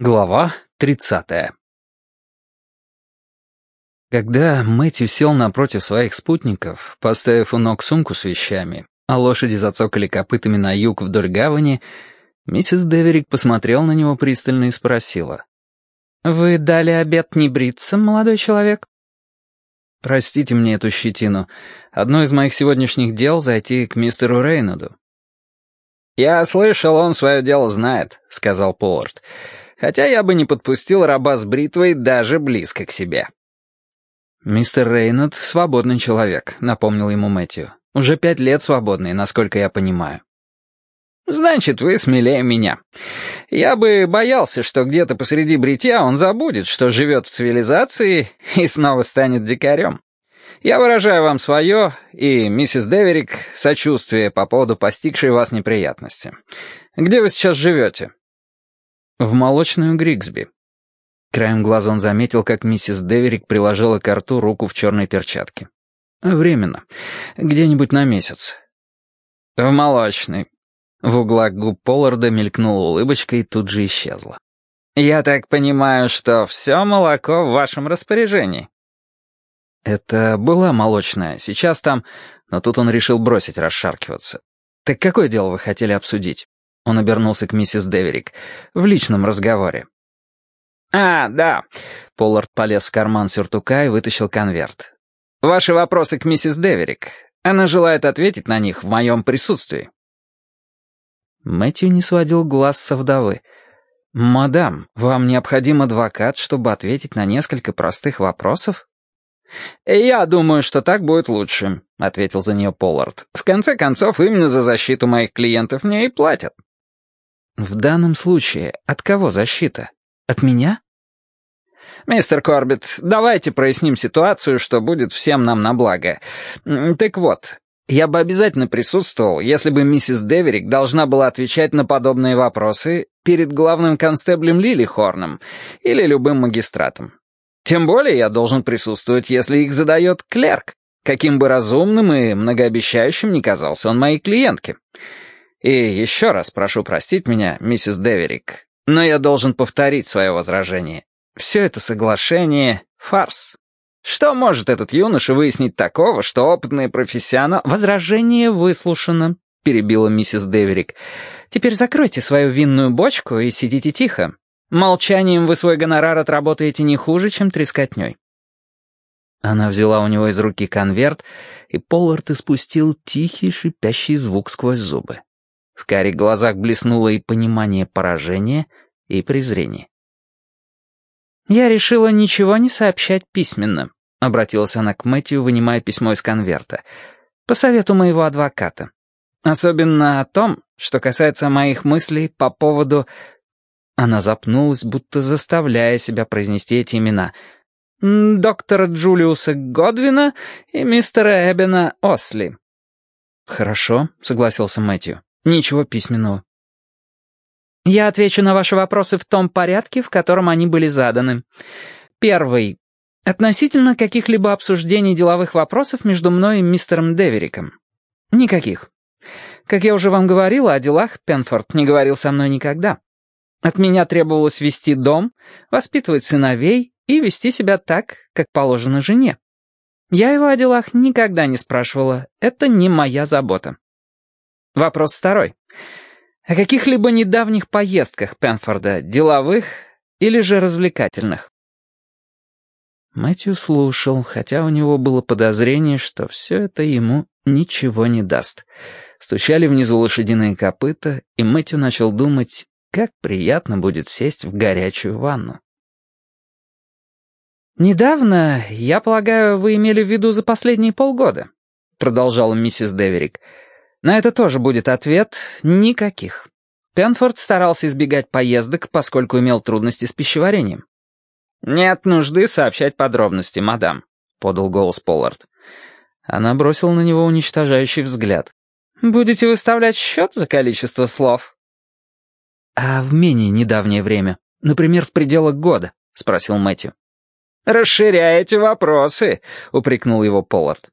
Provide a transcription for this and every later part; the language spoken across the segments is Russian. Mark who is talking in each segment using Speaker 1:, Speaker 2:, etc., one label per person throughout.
Speaker 1: Глава 30 Когда Мэтью сел напротив своих спутников, поставив у ног сумку с вещами, а лошади зацокали копытами на юг вдоль гавани, миссис Деверик посмотрел на него пристально и спросила. «Вы дали обед не бриться, молодой человек?» «Простите мне эту щетину. Одно из моих сегодняшних дел — зайти к мистеру Рейнаду».
Speaker 2: «Я слышал, он свое дело знает», — сказал Поллард. «Хотя я бы не подпустил раба с бритвой даже близко к себе».
Speaker 1: «Мистер Рейнад — свободный человек», — напомнил ему Мэтью. «Уже пять лет свободный, насколько я понимаю».
Speaker 2: «Значит, вы смелее меня. Я бы боялся, что где-то посреди бритья он забудет, что живет в цивилизации и снова станет дикарем. Я выражаю вам свое и, миссис Деверик, сочувствие по поводу постигшей вас неприятности. Где вы сейчас живете?»
Speaker 1: «В молочную Григсби». Краем глаза он заметил, как миссис Деверик приложила к рту руку в черной перчатке. «Временно. Где-нибудь на месяц».
Speaker 2: «В молочной»,
Speaker 1: в углах губ Полларда мелькнула улыбочка и тут же исчезла.
Speaker 2: «Я так понимаю, что все молоко в вашем распоряжении?»
Speaker 1: Это была молочная, сейчас там... Но тут он решил бросить расшаркиваться. «Так какое дело вы хотели обсудить?» Он обернулся к миссис Деверик. «В личном разговоре».
Speaker 2: «А, да».
Speaker 1: Поллард полез в карман сюртука и вытащил конверт.
Speaker 2: «Ваши вопросы к миссис Деверик. Она желает ответить на них в моем присутствии».
Speaker 1: Мэтью не сводил глаз со вдовы. «Мадам, вам необходим адвокат, чтобы ответить на несколько простых вопросов?»
Speaker 2: «Я думаю, что так будет лучше», — ответил за нее Поллард. «В конце концов, именно за защиту моих клиентов мне и платят».
Speaker 1: «В данном случае от кого защита? От меня?»
Speaker 2: «Мистер Корбет, давайте проясним ситуацию, что будет всем нам на благо. Так вот, я бы обязательно присутствовал, если бы миссис Деверик должна была отвечать на подобные вопросы перед главным констеблем Лили Хорном или любым магистратом. Тем более я должен присутствовать, если их задает клерк, каким бы разумным и многообещающим ни казался он моей клиентке. И еще раз прошу простить меня, миссис Деверик, но я должен повторить свое возражение. Все это соглашение — фарс. Что может этот юноша выяснить такого, что опытные профессионалы...
Speaker 1: «Возражение выслушано», — перебила миссис Деверик. «Теперь закройте свою винную бочку и сидите тихо. Молчанием вы свой гонорар отработаете не хуже, чем трескотней». Она взяла у него из руки конверт, и Поллард испустил тихий шипящий звук сквозь зубы. В карих глазах блеснуло и понимание поражения, и презрение. «Я решила ничего не сообщать письменно», — обратилась она к Мэтью, вынимая письмо из конверта. «По совету моего адвоката. Особенно о том, что касается моих мыслей по поводу...» Она запнулась, будто заставляя себя произнести эти имена. «Доктора Джулиуса Годвина и мистера Эбена Осли». «Хорошо», — согласился Мэтью. «Ничего письменного». Я отвечу на ваши вопросы в том порядке, в котором они были заданы. Первый. Относительно каких-либо обсуждений деловых вопросов между мной и мистером Девериком. Никаких. Как я уже вам говорила, о делах Пенфорд не говорил со мной никогда. От меня требовалось вести дом, воспитывать сыновей и вести себя так, как положено жене. Я его о делах никогда не спрашивала, это не моя забота. Вопрос второй. О каких-либо недавних поездках Пенфорда, деловых или же развлекательных? Мэтью слушал, хотя у него было подозрение, что все это ему ничего не даст. Стучали внизу лошадиные копыта, и Мэтью начал думать, как приятно будет сесть в горячую ванну. «Недавно, я полагаю, вы имели в виду за последние полгода», — продолжала миссис Деверик, — на это тоже будет ответ «никаких». Пенфорд старался избегать поездок, поскольку имел трудности с пищеварением.
Speaker 2: «Нет нужды сообщать подробности, мадам», — подал голос Поллард.
Speaker 1: Она бросила на него уничтожающий взгляд.
Speaker 2: «Будете выставлять счет за количество слов?»
Speaker 1: «А в менее недавнее время, например, в пределах года?» — спросил Мэтью.
Speaker 2: «Расширяете вопросы», — упрекнул его Поллард.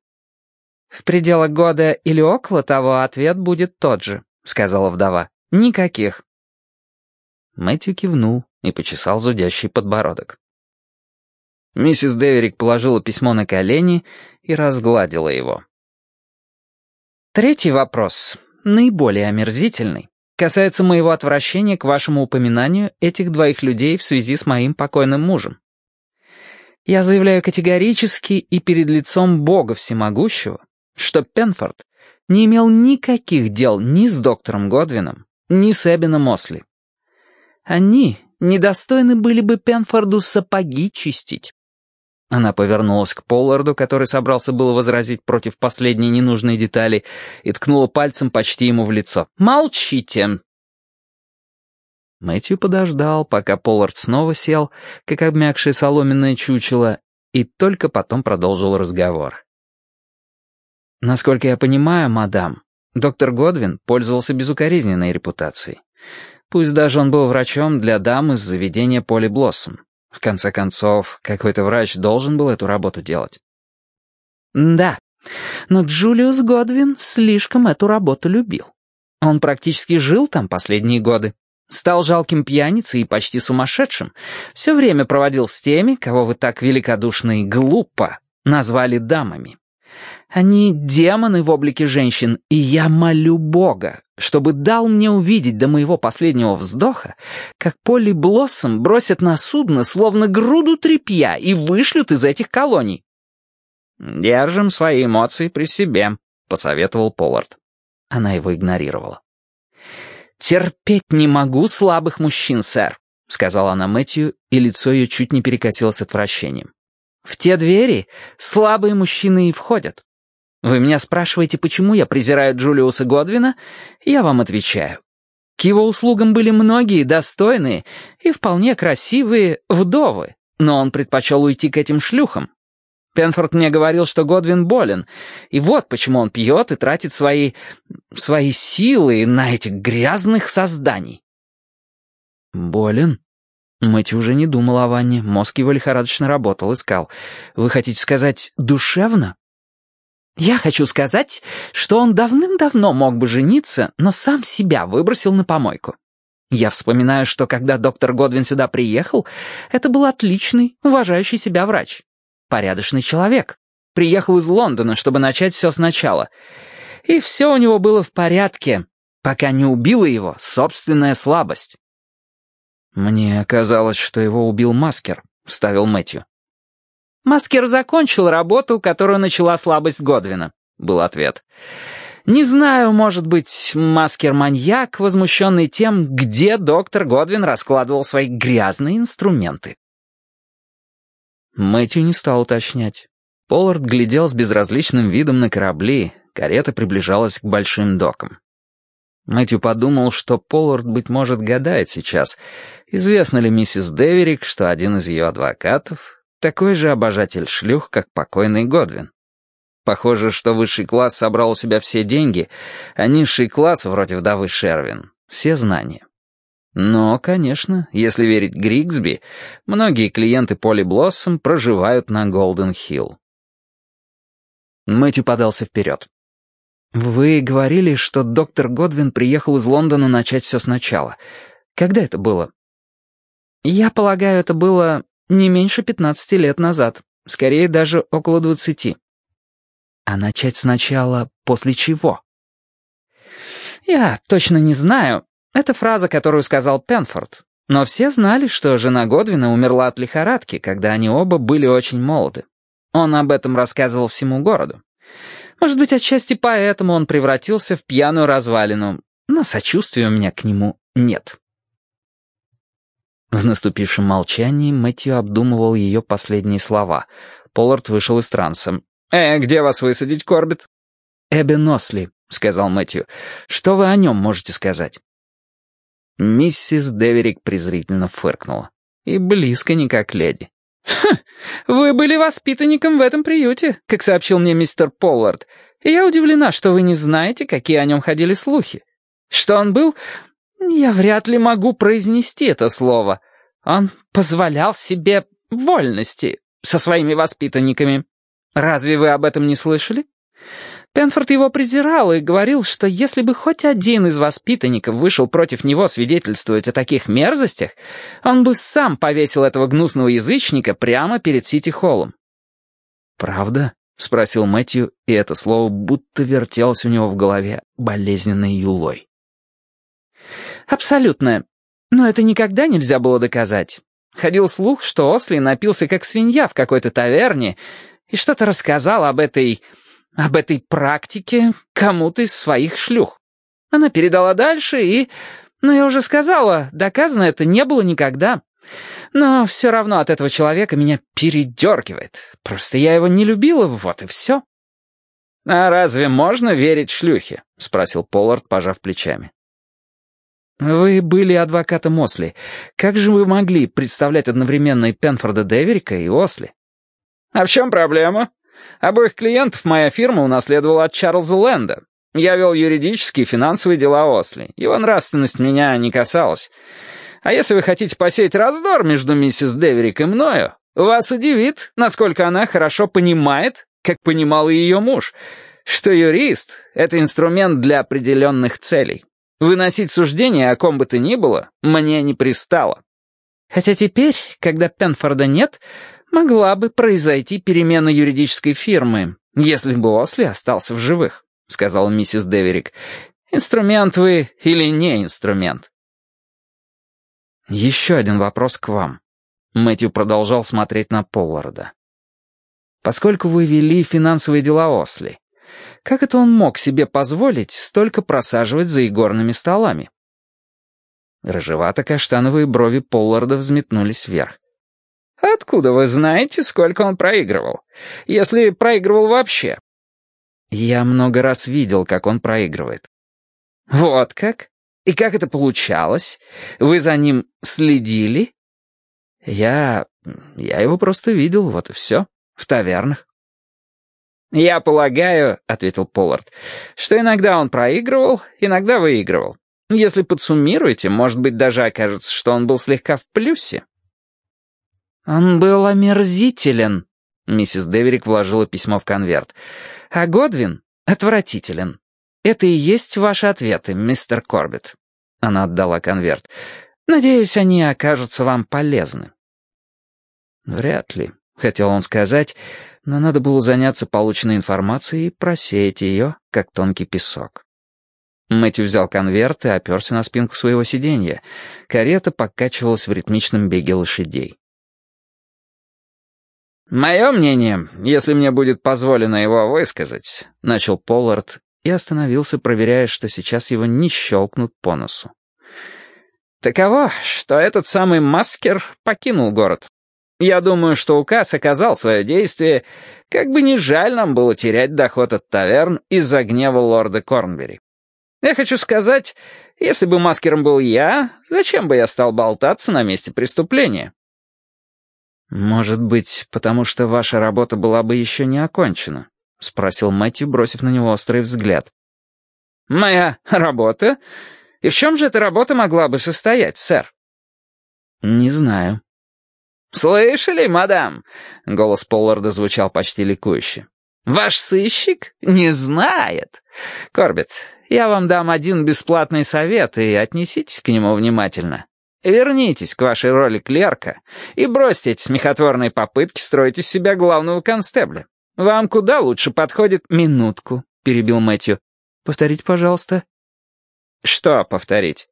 Speaker 1: «В пределах года или около того ответ будет тот же», — сказала вдова. «Никаких». Мэтью кивнул и почесал зудящий подбородок.
Speaker 2: Миссис Деверик положила письмо на колени и разгладила его.
Speaker 1: Третий вопрос, наиболее омерзительный, касается моего отвращения к вашему упоминанию этих двоих людей в связи с моим покойным мужем. Я заявляю категорически и перед лицом Бога Всемогущего, что Пенфорд не имел никаких дел ни с доктором Годвином, ни с Эббином Мосли. Они недостойны были бы Пенфорду сапоги чистить. Она повернулась к Полларду, который собрался было возразить против последней ненужной детали, и ткнула пальцем почти ему в лицо. «Молчите!» Мэтью подождал, пока Поллард снова сел, как обмякшее соломенное чучело, и только потом продолжил разговор. «Насколько я понимаю, мадам, доктор Годвин пользовался безукоризненной репутацией. Пусть даже он был врачом для дам из заведения Поли Блоссом. В конце концов, какой-то врач должен был эту работу делать». «Да, но Джулиус Годвин слишком эту работу любил. Он практически жил там последние годы. Стал жалким пьяницей и почти сумасшедшим. Все время проводил с теми, кого вы так великодушно и глупо назвали дамами. Они демоны в облике женщин, и я молю Бога, чтобы дал мне увидеть до моего последнего вздоха, как Полли Блоссом бросят на судно словно груду тряпья и вышлют из этих колоний. «Держим свои эмоции при себе», — посоветовал Поллард. Она его игнорировала. «Терпеть не могу слабых мужчин, сэр», — сказала она Мэтью, и лицо ее чуть не перекосилось отвращением. «В те двери слабые мужчины и входят. Вы меня спрашиваете, почему я презираю Джулиуса Годвина? Я вам отвечаю. К его услугам были многие достойные и вполне красивые вдовы, но он предпочел уйти к этим шлюхам, Пенфорд мне говорил, что Годвин болен, и вот почему он пьет и тратит свои... свои силы на этих грязных созданий». «Болен?» Мэтью уже не думал о ванне, мозг его лихорадочно работал, искал. «Вы хотите сказать, душевно?» «Я хочу сказать, что он давным-давно мог бы жениться, но сам себя выбросил на помойку. Я вспоминаю, что когда доктор Годвин сюда приехал, это был отличный, уважающий себя врач порядочный человек. Приехал из Лондона, чтобы начать все сначала. И все у него было в порядке, пока не убила его собственная слабость. «Мне казалось, что его убил Маскер», — вставил Мэтью. «Маскер закончил работу, которую начала слабость Годвина», — был ответ. «Не знаю, может быть, Маскер-маньяк, возмущенный тем, где доктор Годвин раскладывал свои грязные инструменты». Мэтью не стал уточнять. Поллард глядел с безразличным видом на корабли, карета приближалась к большим докам. Мэтью подумал, что Поллард, быть может, гадает сейчас, известно ли миссис Деверик, что один из ее адвокатов — такой же обожатель шлюх, как покойный Годвин. Похоже, что высший класс собрал у себя все деньги, а низший класс, вроде вдовы Шервин, — все знания. Но, конечно, если верить Григсби, многие клиенты Поли Блоссом проживают на Голден-Хилл. Мэтью подался вперед. «Вы говорили, что доктор Годвин приехал из Лондона начать все сначала. Когда это было?» «Я полагаю, это было не меньше пятнадцати лет назад, скорее даже около двадцати». «А начать сначала после чего?» «Я точно не знаю, это фраза, которую сказал Пенфорд. Но все знали, что жена Годвина умерла от лихорадки, когда они оба были очень молоды. Он об этом рассказывал всему городу. Может быть, отчасти поэтому он превратился в пьяную развалину, но сочувствия у меня к нему нет. В наступившем молчании Мэтью обдумывал ее последние слова. Поллард вышел из транса. «Э, где вас высадить, Корбит?» «Эбби Носли», — сказал Мэтью. «Что вы о нем можете сказать?» Миссис Деверик презрительно фыркнула. И близко не как леди. «Хм, вы были воспитанником в этом приюте, как сообщил мне мистер Поллард. И я удивлена, что вы не знаете, какие о нем ходили слухи. Что он был... Я вряд ли могу произнести это слово. Он позволял себе вольности со своими воспитанниками. Разве вы об этом не слышали? Пенфорд его презирал и говорил, что если бы хоть один из воспитанников вышел против него свидетельствовать о таких мерзостях, он бы сам повесил этого гнусного язычника прямо перед Сити-Холлом.
Speaker 2: «Правда?» — спросил Мэтью, и это слово будто вертелось у него в голове болезненной юлой.
Speaker 1: «Абсолютно. Но это никогда нельзя было доказать. Ходил слух, что Осли напился как свинья в какой-то таверне и что-то рассказал об этой об этой практике кому-то из своих шлюх. Она передала дальше и... Ну, я уже сказала, доказано это не было никогда. Но все равно от этого человека меня передергивает. Просто я его не любила, вот и все.
Speaker 2: «А разве можно верить шлюхе?» — спросил Поллард, пожав плечами.
Speaker 1: «Вы были адвокатом Осли. Как же вы могли представлять одновременно и Пенфорда Деверика, и Осли?»
Speaker 2: «А в чем проблема?» Обоих клиентов моя фирма унаследовала от Чарльза Лэнда. Я вел юридические и финансовые дела Осли. Его нравственность меня не касалась. А если вы хотите посеять раздор между миссис Деверик и мною, вас удивит, насколько она хорошо понимает, как понимал и ее муж, что юрист — это инструмент для определенных целей. Выносить суждения о ком бы то ни было мне не пристало.
Speaker 1: Хотя теперь, когда Пенфорда нет, Могла бы произойти перемена юридической фирмы, если бы Осли остался в живых, сказала миссис Деверик. Инструмент вы или не инструмент?
Speaker 2: Еще один вопрос к вам. Мэтью продолжал смотреть на Полларда. Поскольку вы вели финансовые дела Осли, как это он мог себе позволить столько просаживать за игорными столами? Рыжевато-каштановые брови Полларда взметнулись вверх.
Speaker 3: «Откуда вы знаете, сколько он проигрывал? Если проигрывал вообще?»
Speaker 2: «Я много раз видел, как он проигрывает».
Speaker 3: «Вот как? И как это получалось? Вы за ним следили?»
Speaker 2: «Я... я его просто видел, вот и все. В тавернах».
Speaker 3: «Я полагаю, — ответил Поллард, — что иногда он проигрывал, иногда выигрывал. Если подсуммируете, может быть, даже окажется, что он был слегка в плюсе».
Speaker 1: «Он был омерзителен», — миссис Деверик вложила письмо в конверт. «А Годвин отвратителен. Это и есть ваши ответы, мистер Корбетт». Она отдала конверт. «Надеюсь, они окажутся вам полезны».
Speaker 2: «Вряд ли», — хотел он сказать, но надо было заняться полученной информацией и просеять ее, как тонкий песок. Мэтью взял конверт и оперся на спинку своего сиденья. Карета покачивалась в ритмичном беге лошадей.
Speaker 3: «Мое мнение, если мне будет позволено его высказать», — начал Поллард и остановился, проверяя, что сейчас его не щелкнут по носу. «Таково, что этот самый Маскер покинул город. Я думаю, что указ оказал свое действие, как бы не жаль нам было терять доход от таверн из-за гнева лорда Корнбери. Я хочу сказать, если бы Маскером был я, зачем бы я стал болтаться на месте преступления?»
Speaker 2: «Может быть, потому что ваша работа была бы еще не окончена?» — спросил Мэтью, бросив на него острый взгляд.
Speaker 3: «Моя работа? И в чем же эта работа могла бы состоять, сэр?»
Speaker 2: «Не знаю».
Speaker 3: «Слышали, мадам?» — голос Полларда звучал почти ликующе. «Ваш сыщик не знает. Корбет, я вам дам один бесплатный совет, и отнеситесь к нему внимательно. Вернитесь к вашей роли клерка и бросьте эти смехотворные попытки строить из себя главного констебля. Вам куда лучше подходит
Speaker 1: минутку, перебил Мэтью. Повторите, пожалуйста.
Speaker 3: Что повторить?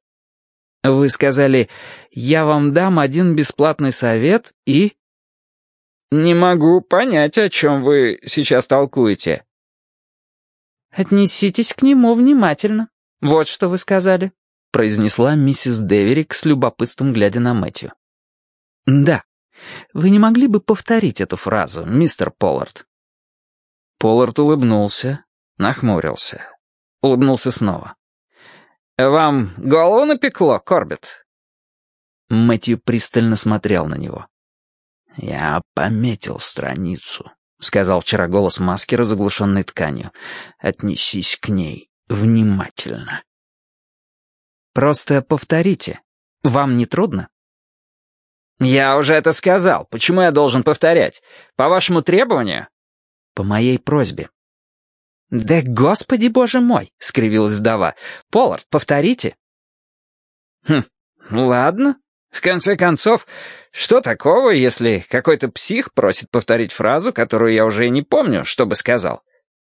Speaker 1: Вы сказали, я вам дам один бесплатный совет и...
Speaker 3: Не могу понять, о чем вы сейчас толкуете.
Speaker 1: Отнеситесь к нему внимательно. Вот что вы сказали.
Speaker 2: — произнесла миссис Деверик с любопытством, глядя на Мэтью. «Да. Вы не могли бы повторить эту фразу, мистер Поллард?» Поллард улыбнулся, нахмурился. Улыбнулся снова.
Speaker 3: «Вам голову напекло, Корбет?»
Speaker 2: Мэтью пристально смотрел на него. «Я пометил страницу», — сказал вчера голос маски, заглушенной тканью. «Отнесись к ней внимательно».
Speaker 1: Просто повторите. Вам не трудно?»
Speaker 3: «Я уже это сказал. Почему я должен повторять? По вашему требованию?»
Speaker 2: «По моей просьбе».
Speaker 1: «Да господи боже мой!» — скривилась вдова. «Поллард, повторите».
Speaker 2: «Хм, ладно. В конце концов, что такого, если какой-то псих просит повторить фразу, которую я уже и не помню, что бы сказал?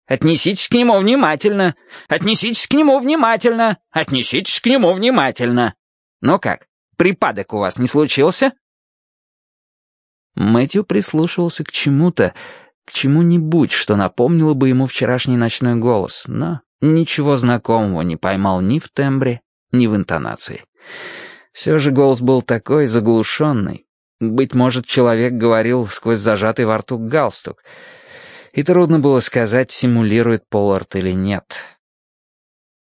Speaker 2: Отнеситесь к нему внимательно. Отнеситесь к нему внимательно. Отнеситесь к нему внимательно. Ну как, припадок у вас не случился?»
Speaker 1: Мэтью прислушивался к чему-то, к чему-нибудь, что напомнило бы ему вчерашний ночной голос, но ничего знакомого не поймал ни в тембре, ни в интонации. Все же голос был такой заглушенный. Быть может, человек говорил сквозь зажатый во рту галстук. И трудно было сказать, симулирует Поллард или нет.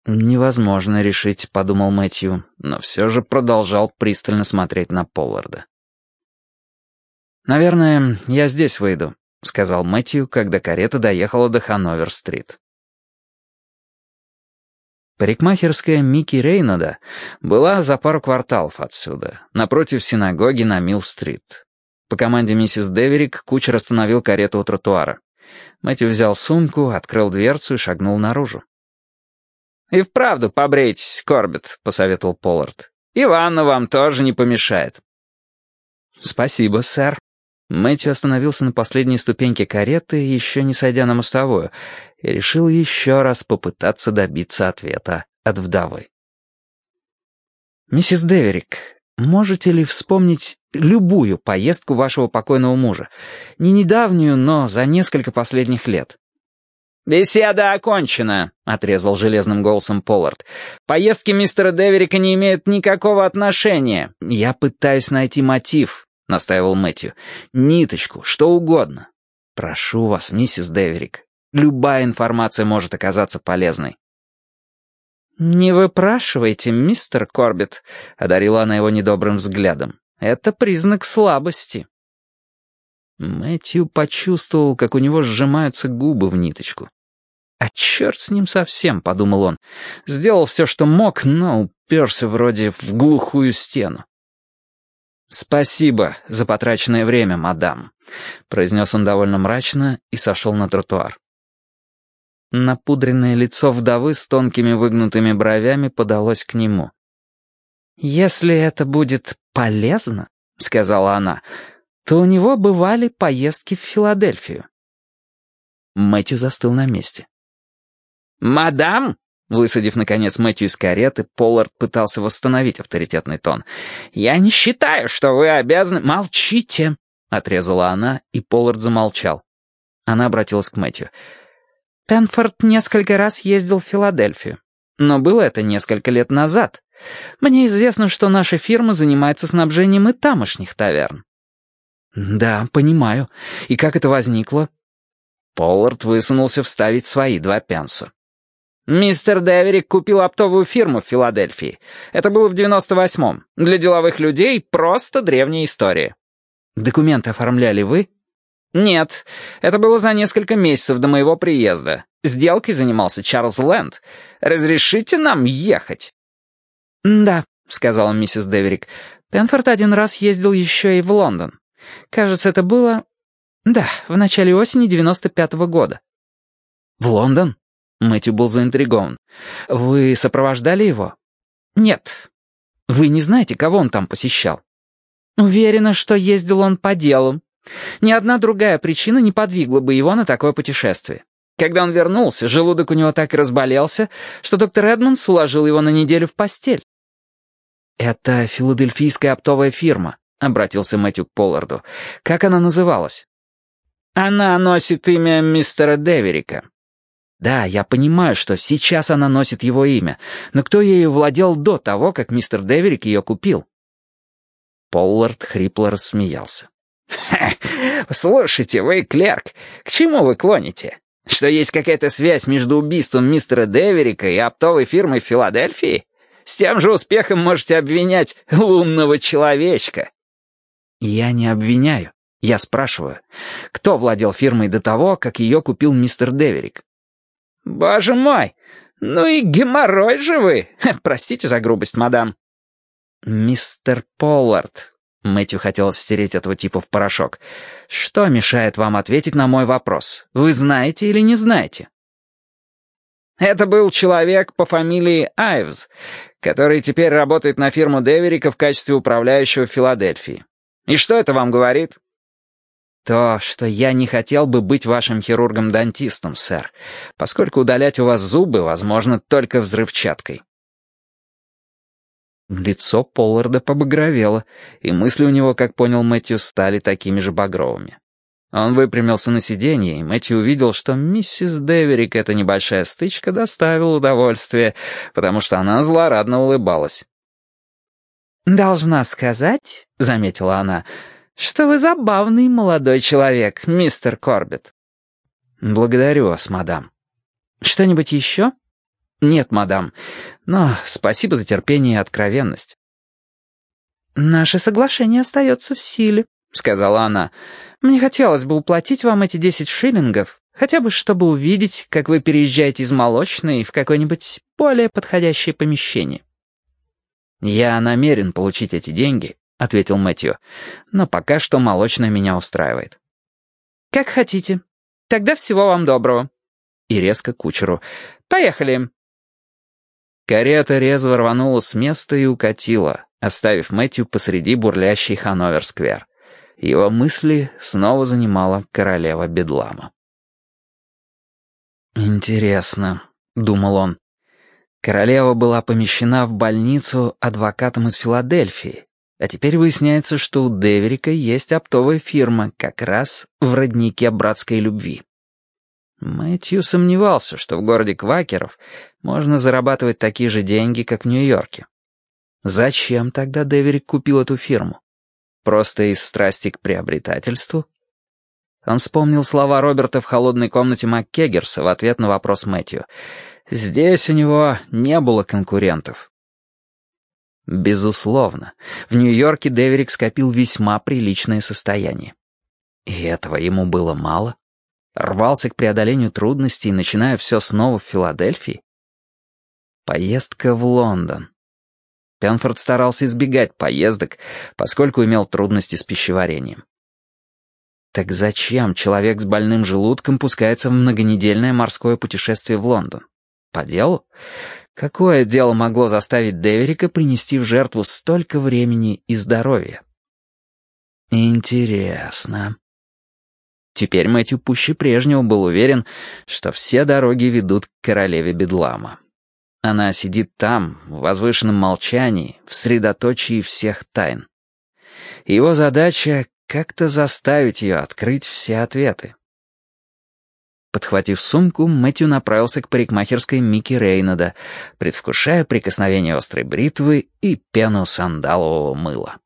Speaker 1: «Невозможно решить», — подумал Мэтью, но все же продолжал пристально смотреть на Полларда. «Наверное, я здесь выйду», — сказал Мэтью, когда карета доехала до Ханновер-стрит. Парикмахерская Микки Рейнада была за пару кварталов отсюда, напротив синагоги на Милл-стрит. По команде миссис Деверик кучер остановил карету у тротуара. Мэтью взял сумку, открыл дверцу и шагнул наружу.
Speaker 2: «И вправду побрейтесь, Корбет», — посоветовал Поллард. «И ванна вам тоже не помешает».
Speaker 1: «Спасибо, сэр», Мэтью остановился на последней ступеньке кареты, еще не сойдя на мостовую, и решил еще раз попытаться добиться ответа от вдовы. «Миссис Деверик, можете ли вспомнить любую поездку вашего покойного мужа? Не недавнюю, но за несколько последних лет».
Speaker 2: «Беседа окончена», — отрезал железным голосом Поллард. «Поездки мистера Деверика не имеют никакого отношения.
Speaker 1: Я пытаюсь найти мотив, — настаивал Мэтью. «Ниточку, что угодно. Прошу вас, миссис Деверик, любая информация может оказаться полезной».
Speaker 2: «Не выпрашивайте, мистер Корбет», — одарила она его недобрым взглядом. «Это признак слабости».
Speaker 1: Мэтью почувствовал, как у него сжимаются губы в ниточку. «А черт с ним совсем», — подумал он. «Сделал все, что мог, но уперся вроде в глухую стену. «Спасибо за потраченное время, мадам», — произнес он довольно мрачно и сошел на тротуар. Напудренное лицо вдовы с тонкими выгнутыми бровями подалось к нему.
Speaker 2: «Если это будет полезно», — сказала она, — «то у него бывали поездки в Филадельфию».
Speaker 1: Мэтью застыл на месте.
Speaker 2: «Мадам!» Высадив, наконец, Мэтью из кареты, Поллард пытался восстановить авторитетный тон. «Я не считаю, что вы обязаны...» «Молчите!» — отрезала она, и Поллард замолчал. Она обратилась к Мэтью. «Пенфорд несколько раз ездил в Филадельфию. Но было это несколько лет назад. Мне известно, что наша фирма занимается снабжением и тамошних таверн».
Speaker 1: «Да, понимаю. И как это возникло?»
Speaker 2: Поллард высунулся вставить свои два пенса. Мистер Деверик купил оптовую фирму в Филадельфии. Это было в 98-м. Для деловых людей просто древняя история.
Speaker 1: Документы оформляли вы?
Speaker 2: Нет, это было за несколько месяцев до моего приезда. Сделкой занимался Чарльз Лэнд. Разрешите нам ехать?
Speaker 1: Да, сказала миссис Деверик. Пенфорд один раз ездил еще и в Лондон. Кажется, это было... Да, в начале осени 95-го года. В Лондон? Мэтью был заинтригован. «Вы сопровождали его?»
Speaker 2: «Нет».
Speaker 1: «Вы не знаете, кого он там посещал?»
Speaker 2: «Уверена, что ездил он по делу. Ни одна другая причина не подвигла бы его на такое путешествие. Когда он вернулся, желудок у него так и разболелся, что доктор Эдмонс уложил его на неделю в постель».
Speaker 1: «Это филадельфийская оптовая фирма», — обратился Мэтью к Полларду. «Как она называлась?»
Speaker 2: «Она носит имя мистера Деверика»,
Speaker 1: да, я понимаю, что сейчас она носит его имя, но кто ею владел до того, как мистер Деверик ее купил?» Поллард хрипло рассмеялся.
Speaker 2: «Слушайте, вы клерк, к чему вы клоните? Что есть какая-то связь между убийством мистера Деверика и оптовой фирмой в Филадельфии? С тем же успехом можете обвинять лунного человечка».
Speaker 1: «Я не обвиняю. Я спрашиваю, кто владел фирмой до того, как ее купил мистер Деверик?»
Speaker 2: «Боже мой! Ну и геморрой же вы! Простите за грубость, мадам».
Speaker 1: «Мистер Поллард», — Мэтью хотел стереть этого типа в порошок, «что мешает вам ответить на мой вопрос? Вы знаете или не знаете?»
Speaker 2: Это был человек по фамилии Айвз, который теперь работает на фирму Деверика в качестве управляющего в Филадельфии. И что это вам говорит?»
Speaker 1: «То, что я не хотел бы быть вашим хирургом-дантистом, сэр, поскольку удалять у вас зубы возможно только взрывчаткой». Лицо Полларда побагровело, и мысли у него, как понял Мэтью, стали такими же багровыми. Он выпрямился на сиденье, и Мэтью увидел, что миссис Деверик эта небольшая стычка доставила удовольствие, потому что она злорадно улыбалась. «Должна сказать», — заметила она, — «что вы забавный молодой человек, мистер Корбет». «Благодарю вас, мадам». «Что-нибудь еще?» «Нет, мадам, но спасибо за терпение и откровенность». «Наше соглашение остается в силе», — сказала она. «Мне хотелось бы уплатить вам эти десять шиллингов, хотя бы чтобы увидеть, как вы переезжаете из молочной в какое-нибудь более подходящее помещение». «Я намерен получить эти деньги», — ответил Мэтью, «но пока что молочная меня устраивает». «Как хотите. Тогда всего вам доброго». И резко кучеру. «Поехали». Карета резво рванула с места и укатила, оставив Мэтью посреди бурлящей Хановер-сквер. Его мысли снова занимала королева Бедлама. «Интересно», — думал он. Королева была помещена в больницу адвокатом из Филадельфии, а теперь выясняется, что у Деверика есть оптовая фирма как раз в роднике братской любви. Мэтью сомневался, что в городе Квакеров можно зарабатывать такие же деньги, как в Нью-Йорке. Зачем тогда Деверик купил эту фирму? Просто из страсти к приобретательству? Он вспомнил слова Роберта в холодной комнате МакКеггерса в ответ на вопрос Мэтью. Здесь у него не было конкурентов. Безусловно, в Нью-Йорке Деверик скопил весьма приличное состояние. И этого ему было мало? Рвался к преодолению трудностей, начиная все снова в Филадельфии? Поездка в Лондон. Пенфорд старался избегать поездок, поскольку имел трудности с пищеварением. Так зачем человек с больным желудком пускается в многонедельное морское путешествие в Лондон? По делу? Какое дело могло заставить Деверика принести в жертву столько времени и здоровья? Интересно. Теперь Мэтью пуще прежнего был уверен, что все дороги ведут к королеве Бедлама. Она сидит там, в возвышенном молчании, в средоточии всех тайн. Его задача — как-то заставить ее открыть все ответы. Подхватив сумку, Мэтью направился к парикмахерской Микки Рейнада, предвкушая прикосновение острой бритвы и пену сандалового мыла.